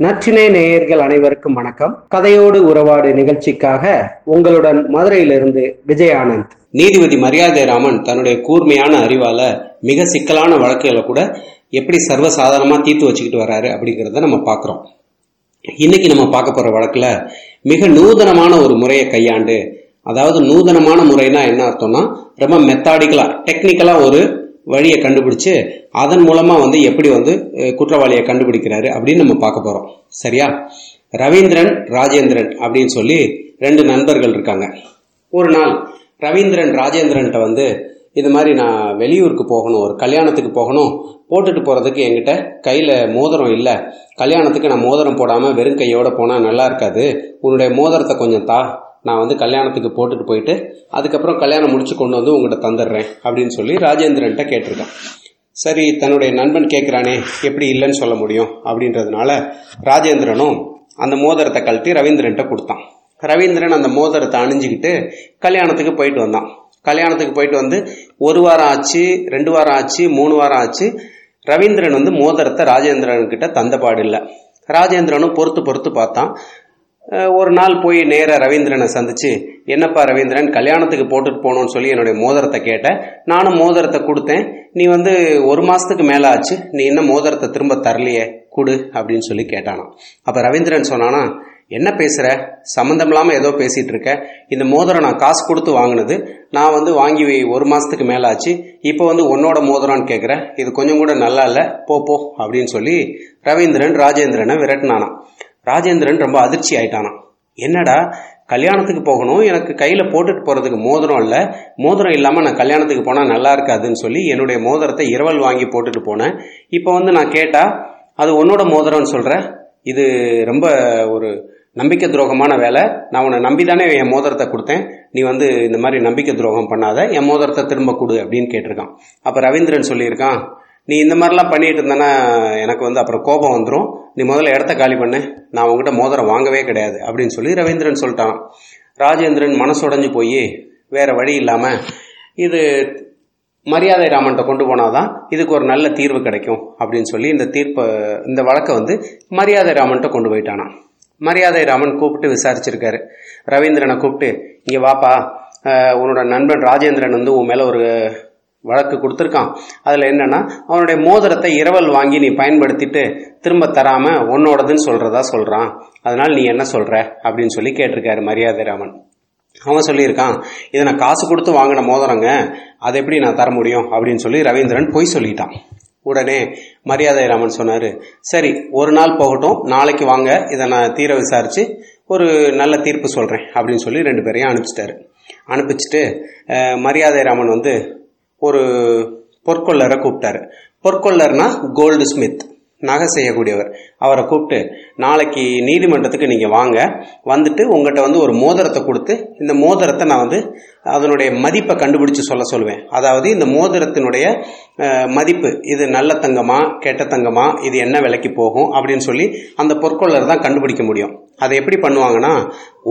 நற்றினை நேயர்கள் அனைவருக்கும் வணக்கம். கதையோடு உறவாடு நிகழ்ச்சிக்காக உங்களுடன் மதுரையிலிருந்து விஜய் ஆனந்த் நீதிபதி மரியாதை ராமன் தன்னுடைய கூர்மையான அறிவால மிக சிக்கலான வழக்குகளை கூட எப்படி சர்வசாதாரணமா தீர்த்து வச்சுக்கிட்டு வர்றாரு அப்படிங்கிறத நம்ம பார்க்குறோம். இன்னைக்கு நம்ம பார்க்க போற வழக்குல மிக நூதனமான ஒரு முறையை கையாண்டு அதாவது நூதனமான முறைனா என்ன அர்த்தம்னா ரொம்ப மெத்தாடிக்கலா டெக்னிக்கலா ஒரு வழியை கண்டுபிடிச்சு அதன் மூலமா வந்து எப்படி வந்து குற்றவாளியை கண்டுபிடிக்கிறாரு அப்படின்னு நம்ம பார்க்க போறோம். சரியா? ரவீந்திரன் ராஜேந்திரன் அப்படின்னு சொல்லி ரெண்டு நண்பர்கள் இருக்காங்க. ஒரு நாள் ரவீந்திரன் ராஜேந்திரன்ட்ட வந்து இது மாதிரி நான் வெளியூருக்கு போகணும் ஒரு கல்யாணத்துக்கு போகணும் போட்டுட்டு போகிறதுக்கு என்கிட்ட கையில் மோதிரம் இல்லை. கல்யாணத்துக்கு நான் மோதிரம் போடாமல் வெறும் கையோடு போனால் நல்லா இருக்காது. உன்னுடைய மோதிரத்தை கொஞ்சம் தா. நான் வந்து கல்யாணத்துக்கு போட்டுட்டு போயிட்டு அதுக்கப்புறம் கல்யாணம் முடிச்சு கொண்டு வந்து உங்கள்கிட்ட தந்துடுறேன் அப்படின்னு சொல்லி ராஜேந்திரன்ட்ட கேட்டிருக்கான். சரி தன்னுடைய நண்பன் கேட்குறானே எப்படி இல்லைன்னு சொல்ல முடியும் அப்படின்றதுனால ராஜேந்திரனும் அந்த மோதிரத்தை கழட்டி ரவீந்திரன்ட்ட கொடுத்தான். ரவீந்திரன் அந்த மோதிரத்தை அணிஞ்சுக்கிட்டு கல்யாணத்துக்கு போயிட்டு வந்தான். கல்யாணத்துக்கு போயிட்டு வந்து ஒரு வாரம் ஆச்சு ரெண்டு வாரம் ஆச்சு மூணு வாரம் ஆச்சு. ரவீந்திரன் வந்து மோதிரத்தை ராஜேந்திரன் கிட்ட தந்தபாடு இல்லை ராஜேந்திரனும் பொறுத்து பொறுத்து பார்த்தான். ஒரு நாள் போய் நேராக ரவீந்திரனை சந்திச்சு என்னப்பா ரவீந்திரன் கல்யாணத்துக்கு போட்டுட்டு போகணும்னு சொல்லி என்னுடைய மோதிரத்தை கேட்டேன் நானும் மோதிரத்தை கொடுத்தேன். நீ வந்து ஒரு மாதத்துக்கு மேலே ஆச்சு. நீ இன்னும் மோதிரத்தை திரும்ப தரலையே. கொடு அப்படின்னு சொல்லி கேட்டானா அப்போ ரவீந்திரன் சொன்னானா என்ன பேசுகிற சம்மந்தம் இல்லாமல் ஏதோ பேசிகிட்டு இருக்க. இந்த மோதிரம் நான் காசு கொடுத்து வாங்கினது. நான் வந்து வாங்கி ஒரு மாதத்துக்கு மேலே ஆச்சு. இப்போ வந்து உன்னோட மோதிரம்னு கேட்குறேன் இது கொஞ்சம் கூட நல்லா இல்லை. போ போ அப்படின்னு சொல்லி ரவீந்திரன் ராஜேந்திரனை விரட்டினானான் ராஜேந்திரன் ரொம்ப அதிர்ச்சி ஆயிட்டானான் என்னடா கல்யாணத்துக்கு போகணும் எனக்கு கையில் போட்டுட்டு போகிறதுக்கு மோதிரம் இல்லை மோதிரம் இல்லாமல் நான் கல்யாணத்துக்கு போனால் நல்லா இருக்காதுன்னு சொல்லி என்னுடைய மோதிரத்தை இரவல் வாங்கி போட்டுட்டு போனேன். இப்போ வந்து நான் கேட்டால் அது உன்னோட மோதிரம்னு சொல்கிறேன் இது ரொம்ப ஒரு நம்பிக்கை துரோகமான வேலை. நான் உன்னை நம்பி தானே என் மோதிரத்தை கொடுத்தேன். நீ வந்து இந்த மாதிரி நம்பிக்கை துரோகம் பண்ணாத என் மோதிரத்தை திரும்ப கொடு அப்படின்னு கேட்டிருக்கான். அப்போ ரவீந்திரன் சொல்லியிருக்கான் நீ இந்த மாதிரிலாம் பண்ணிட்டு இருந்தேன்னா எனக்கு வந்து அப்புறம் கோபம் வந்துடும் நீ முதல்ல இடத்த காலி பண்ணு. நான் உங்ககிட்ட மோதிரம் வாங்கவே கிடையாது அப்படின்னு சொல்லி ரவீந்திரன் சொல்லிட்டான். ராஜேந்திரன் மனசுடைஞ்சு போய் வேற வழி இல்லாமல் இது மரியாதை ராமன்ட்ட கொண்டு போனாதான் இதுக்கு ஒரு நல்ல தீர்வு கிடைக்கும் அப்படின்னு சொல்லி இந்த தீர்ப்பை இந்த வழக்கை வந்து மரியாதை ராமன்ட்ட கொண்டு போயிட்டானாம். மரியாதை ராமன் கூப்பிட்டு விசாரிச்சிருக்காரு. ரவீந்திரனை கூப்பிட்டு இங்கே வாப்பா. உன்னோட நண்பன் ராஜேந்திரன் வந்து உன் மேலே ஒரு வழக்கு கொடுத்துருக்கான். அதில் என்னன்னா அவனுடைய மோதிரத்தை இரவல் வாங்கி நீ பயன்படுத்திட்டு திரும்ப தராம உன்னோடதுன்னு சொல்றதா சொல்றான். அதனால நீ என்ன சொல்ற? அப்படின்னு சொல்லி கேட்டிருக்காரு மரியாதை ராமன். அவன் சொல்லியிருக்கான் இதை நான் காசு கொடுத்து வாங்கின மோதிரங்க அதை எப்படி நான் தர முடியும்? அப்படின்னு சொல்லி ரவீந்திரன் பொய் சொல்லிட்டான். உடனே மரியாதை ராமன் சொன்னார் சரி ஒரு நாள் போகட்டும் நாளைக்கு வாங்க இதை நான் தீர விசாரித்து ஒரு நல்ல தீர்ப்பு சொல்கிறேன் அப்படின்னு சொல்லி ரெண்டு பேரையும் அனுப்பிச்சிட்டாரு. அனுப்பிச்சிட்டு மரியாதை ராமன் வந்து ஒரு பொற்கொள்ளரை கூப்பிட்டாரு. பொற்கொள்ளர்னா கோல்டு ஸ்மித் நகை செய்யக்கூடியவர். அவரை கூப்பிட்டு நாளைக்கு நீதிமன்றத்துக்கு நீங்க வாங்க. வந்துட்டு உங்கள்கிட்ட வந்து ஒரு மோதிரத்தை கொடுத்து இந்த மோதிரத்தை நான் வந்து அதனுடைய மதிப்பை கண்டுபிடிச்சு சொல்ல சொல்லுவேன் அதாவது இந்த மோதிரத்தினுடைய மதிப்பு இது நல்ல தங்கமா கெட்ட தங்கமா இது என்ன விலைக்கு போகும்? அப்படின்னு சொல்லி அந்த பொற்கொள்ளர் தான் கண்டுபிடிக்க முடியும். அதை எப்படி பண்ணுவாங்கன்னா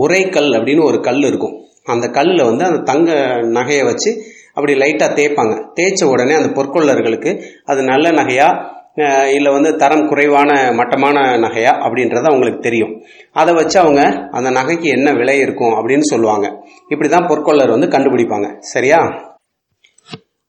உரைக்கல் அப்படின்னு ஒரு கல் இருக்கும். அந்த கல்லில் வந்து அந்த தங்க நகையை வச்சு அப்படி லைட்டாக தேய்ப்பாங்க. தேய்ச்ச உடனே அந்த பொற்கொள்ளர்களுக்கு அது நல்ல நகையா இல்லை வந்து தரம் குறைவான மட்டமான நகையா அப்படின்றது அவங்களுக்கு தெரியும். அதை வச்சு அவங்க அந்த நகைக்கு என்ன விலை இருக்கும் அப்படின்னு சொல்லுவாங்க. இப்படி தான் பொற்கொள்ளர் வந்து கண்டுபிடிப்பாங்க. சரியா?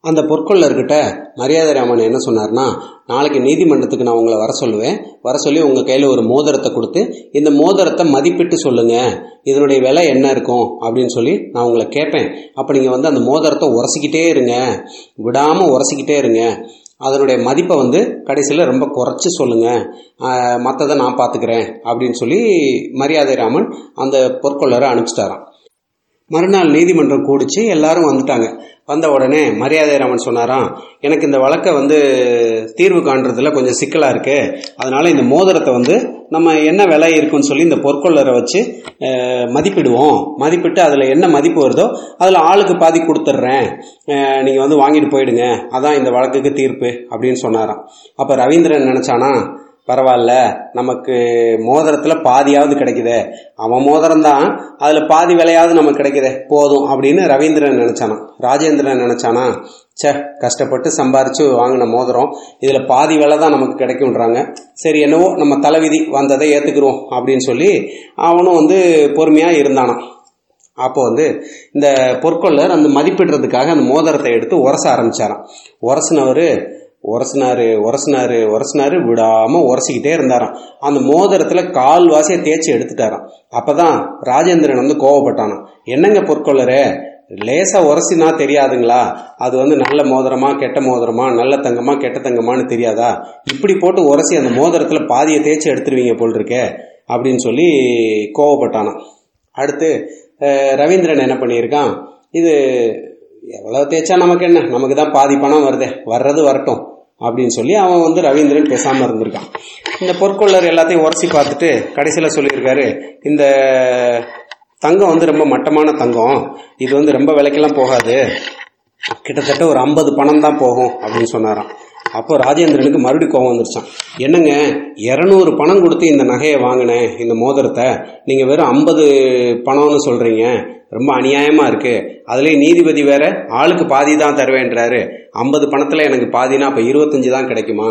அந்த பொற்கொள்ளர்கிட்ட மரியாதை ராமன் என்ன சொன்னார்னா நாளைக்கு நீதிமன்றத்துக்கு நான் உங்களை வர சொல்லுவேன். வர சொல்லி உங்கள் கையில் ஒரு மோதிரத்தை கொடுத்து இந்த மோதிரத்தை மதிப்பிட்டு சொல்லுங்கள் இதனுடைய விலை என்ன இருக்கும்? அப்படின்னு சொல்லி நான் உங்களை கேட்பேன். அப்போ நீங்கள் வந்து அந்த மோதிரத்தை உரசிக்கிட்டே இருங்க. விடாமல் உரசிக்கிட்டே இருங்க. அதனுடைய மதிப்பை வந்து கடைசியில் ரொம்ப குறைச்சி சொல்லுங்கள் மற்றதை நான் பார்த்துக்கிறேன் அப்படின்னு சொல்லி மரியாதை ராமன் அந்த பொற்கொள்ளரை அனுப்பிச்சிட்டாரான் மறுநாள் நீதிமன்றம் கூடிச்சு எல்லாரும் வந்துட்டாங்க. வந்த உடனே மரியாதை ராமன் சொன்னாராம் எனக்கு இந்த வழக்கை வந்து தீர்வு காண்றதுல கொஞ்சம் சிக்கலாக இருக்கு. அதனால இந்த மோதிரத்தை வந்து நம்ம என்ன விலை இருக்குன்னு சொல்லி இந்த பொற்கொள்ளரை வச்சு மதிப்பிடுவோம். மதிப்பிட்டு அதில் என்ன மதிப்பு வருதோ அதில் ஆளுக்கு பாதி கொடுத்துட்றேன். நீங்கள் வந்து வாங்கிட்டு போயிடுங்க. அதான் இந்த வழக்குக்கு தீர்ப்பு. அப்படின்னு சொன்னாராம். அப்போ ரவீந்திரன் நினச்சானா பரவாயில்ல நமக்கு மோதிரத்தில் பாதியாவது கிடைக்குதே. அவன் மோதிரம் தான் அதில் பாதி விலையாவது நமக்கு கிடைக்குதே. போதும் அப்படின்னு ரவீந்திரன் நினைச்சானா ராஜேந்திரன் நினச்சானா சே கஷ்டப்பட்டு சம்பாரித்து வாங்கின மோதிரம் இதில் பாதி விலை தான் நமக்கு கிடைக்கும்ன்றாங்க. சரி என்னவோ நம்ம தலைவிதி வந்ததை ஏற்றுக்கிறோம் அப்படின்னு சொல்லி அவனும் வந்து பொறுமையாக இருந்தானான் அப்போ வந்து இந்த பொற்கொள்ளர் அந்த மதிப்பிடுறதுக்காக அந்த மோதிரத்தை எடுத்து உரச ஆரம்பிச்சாராம். உரசினவர் உரசினாரு உரசினாரு உரசினாரு விடாம உரசிக்கிட்டே இருந்தாராம். அந்த மோதிரத்துல கால் வாசிய தேய்ச்சி எடுத்துட்டாராம். அப்பதான் ராஜேந்திரன் வந்து கோவப்பட்டானாம். என்னங்க பொற்கொள்ளரே லேசா உரசினா தெரியாதுங்களா? அது வந்து நல்ல மோதிரமா கெட்ட மோதிரமா நல்ல தங்கமா கெட்ட தங்கமான்னு தெரியாதா? இப்படி போட்டு உரசி அந்த மோதிரத்துல பாதியை தேய்ச்சி எடுத்துருவீங்க போல் இருக்கே அப்படின்னு சொல்லி கோவப்பட்டானாம். அடுத்து ரவீந்திரன் என்ன பண்ணியிருக்கான்? இது எவ்வளவு தேய்ச்சா நமக்கு என்ன? நமக்கு தான் பாதி பணம் வருதே. வர்றது வரட்டும். அப்படின்னு சொல்லி அவன் வந்து ரவீந்திரன் பேசாமல் இருந்திருக்கான். இந்த பொற்கொள்ளர் எல்லாத்தையும் உரசி பார்த்துட்டு கடைசியில் சொல்லியிருக்காரு இந்த தங்கம் வந்து ரொம்ப மட்டமான தங்கம் இது வந்து ரொம்ப விலைக்கெல்லாம் போகாது. கிட்டத்தட்ட ஒரு ஐம்பது பணம் தான் போகும் அப்படின்னு சொன்னாராம். அப்போ ராஜேந்திரனுக்கு மறுபடியும் கோவம் வந்துருச்சான் என்னங்க இரநூறு பணம் கொடுத்து இந்த நகையை வாங்கினேன் இந்த மோதிரத்தை நீங்கள் வெறும் ஐம்பது பணம்னு சொல்கிறீங்க ரொம்ப அநியாயமாக இருக்குது அதுலேயும் நீதிபதி வேற ஆளுக்கு பாதி தான் தருவேன்றாரு. ஐம்பது பணத்தில் எனக்கு பாதினா அப்போ இருபத்தஞ்சு தான் கிடைக்குமா?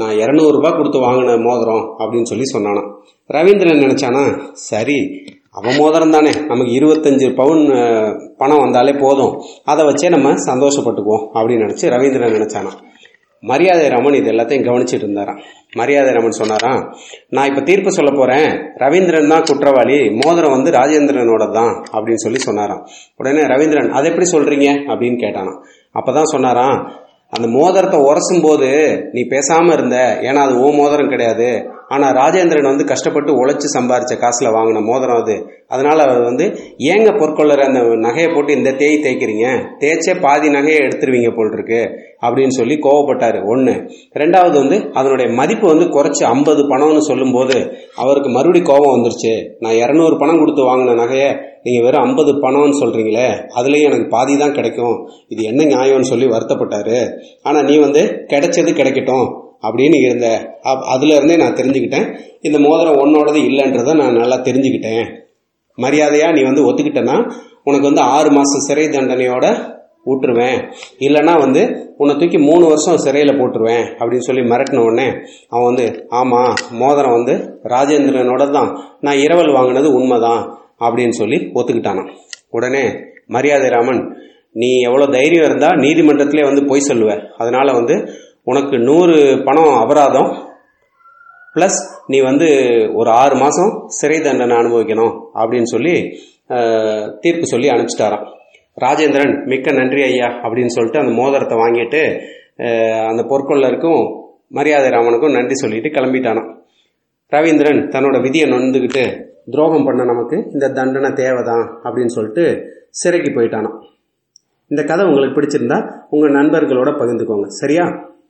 நான் இரநூறுபா கொடுத்து வாங்கின மோதிரம் அப்படின்னு சொல்லி சொன்னானாம். ரவீந்திரன் நினச்சானா சரி அவன் மோதிரம் தானே. நமக்கு இருபத்தஞ்சு பவுன் பணம் வந்தாலே போதும். அதை வச்சே நம்ம சந்தோஷப்பட்டுக்குவோம் அப்படின்னு நினச்சி ரவீந்திரன் நினச்சானா மரியாதை ரமன் இது எல்லாத்தையும் கவனிச்சிட்டு இருந்தாராம். மரியாதை ரமன் சொன்னாராம் நான் இப்போ தீர்ப்பு சொல்ல போகிறேன் ரவீந்திரன் தான் குற்றவாளி. மோதிரம் வந்து ராஜேந்திரனோட தான் அப்படின்னு சொல்லி சொன்னாராம். உடனே ரவீந்திரன் அதை எப்படி சொல்கிறீங்க அப்படின்னு கேட்டானாம். அப்பதான் சொன்னாராம் அந்த மோதிரத்தை உரசும் போது நீ பேசாமல் இருந்த. ஏன்னா அது ஓ மோதிரம் கிடையாது. ஆனா ராஜேந்திரன் வந்து கஷ்டப்பட்டு உழைச்சு சம்பாரிச்ச காசுல வாங்கின மோதிரம் அது. அதனால அவர் வந்து ஏங்க பொற்கொள்ளர் அந்த நகையை போட்டு இந்த தேய் தேய்க்கிறீங்க? தேய்ச்சே பாதி நகையை எடுத்துருவீங்க போல் இருக்கு அப்படின்னு சொல்லி கோவப்பட்டாரு. ஒன்று ரெண்டாவது வந்து அதனுடைய மதிப்பு வந்து குறைச்சி ஐம்பது பணம்னு சொல்லும்போது அவருக்கு மறுபடி கோபம் வந்துருச்சு. நான் இரநூறு பணம் கொடுத்து வாங்கின நகையை நீங்க வெறும் ஐம்பது பணம்னு சொல்றீங்களே அதுலேயும் எனக்கு பாதி தான் கிடைக்கும். இது என்ன நியாயம்னு சொல்லி வருத்தப்பட்டாரு. ஆனா நீ வந்து கிடைச்சது கிடைக்கட்டும். அப்படின்னு இருந்த. அப்- அதுலேருந்தே நான் தெரிஞ்சுக்கிட்டேன். இந்த மோதிரம் உன்னோடது இல்லைன்றதை நான் நல்லா தெரிஞ்சுக்கிட்டேன். மரியாதையாக நீ வந்து ஒத்துக்கிட்டேன்னா உனக்கு வந்து ஆறு மாதம் சிறை தண்டனையோட விட்டுருவேன் இல்லைன்னா வந்து உன்னை தூக்கி மூணு வருஷம் சிறையில் போட்டுருவேன் அப்படின்னு சொல்லி மிரட்டின உடனே அவன் வந்து ஆமாம் மோதிரம் வந்து ராஜேந்திரனோட தான் நான் இரவல் வாங்கினது உண்மைதான் அப்படின்னு சொல்லி ஒத்துக்கிட்டானான் உடனே மரியாதை ராமன் நீ எவ்வளோ தைரியம் இருந்தால் நீதிமன்றத்திலே வந்து பொய் சொல்லுவ. அதனால் வந்து உனக்கு நூறு பணம் அபராதம் ப்ளஸ் நீ வந்து ஒரு ஆறு மாதம் சிறை தண்டனை அனுபவிக்கணும் அப்படின்னு சொல்லி தீர்ப்பு சொல்லி அனுப்பிச்சிட்டாராம். ராஜேந்திரன் மிக்க நன்றி ஐயா அப்படின்னு சொல்லிட்டு அந்த மோதிரத்தை வாங்கிட்டு அந்த பொற்கொள்ளருக்கும் மரியாதை ராமனுக்கும் நன்றி சொல்லிட்டு கிளம்பிட்டானான் ரவீந்திரன் தன்னோட விதியை நொந்துக்கிட்டு துரோகம் பண்ண நமக்கு இந்த தண்டனை தேவைதான் அப்படின்னு சொல்லிட்டு சிறைக்கு போயிட்டானான் இந்த கதை உங்களுக்கு பிடிச்சிருந்தா உங்கள் நண்பர்களோட பகிர்ந்துக்கோங்க. சரியா?